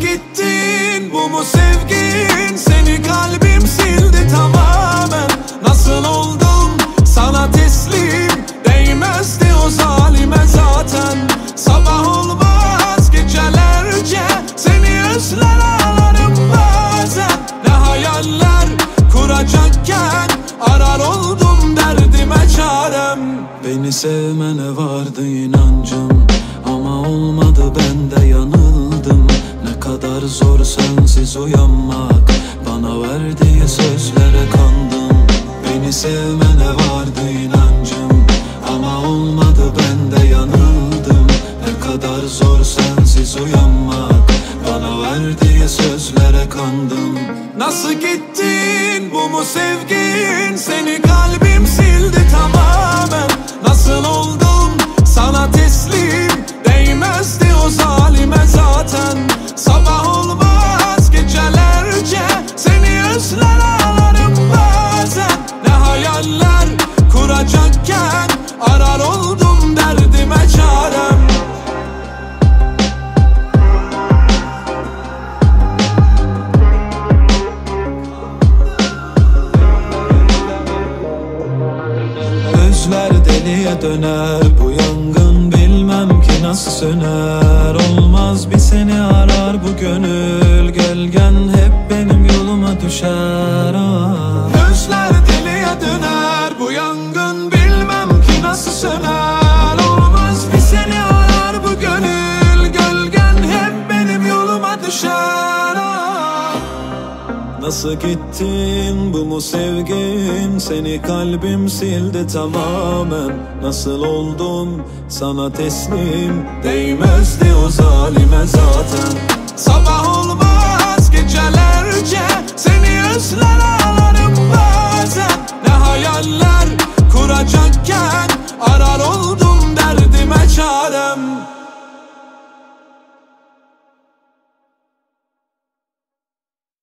gittin Bu mu sevgin? Seni kalbim sildi tamamen. Nasıl oldum? Sana teslim Değmezdi o zalime zaten. Sabah olmaz gecelerce Seni özler ağlarım bazen. Ne hayaller kuracakken Arar oldum derdime çarem. Beni sevmene vardı inancım Ama olmadı ben de yanıldım Ne kadar zor sensiz uyanmak. Bana verdiği sözlere kandım. Beni sevmene vardı inancım. Ama olmadı ben de yanıldım. Ne kadar zor sensiz uyanmak. Bana verdiği sözlere kandım. Nasıl gittin bu mu sevgin? Seni kalbim sildi deliye döner. Bu yangın bilmem ki nasıl söner. Olmaz bir seni arar bu gönül. Gölgen hep benim yoluma düşer. Ah. Gözler deliye döner. Bu yangın bilmem ki nasıl söner. Olmaz bir seni arar bu gönül. Gölgen hep benim yoluma düşer. Nasıl gittin bu mu sevgin? Seni kalbim sildi tamamen. Nasıl oldum sana teslim Değmezdi o zalime zaten. Sabah olmaz gecelerce Seni özler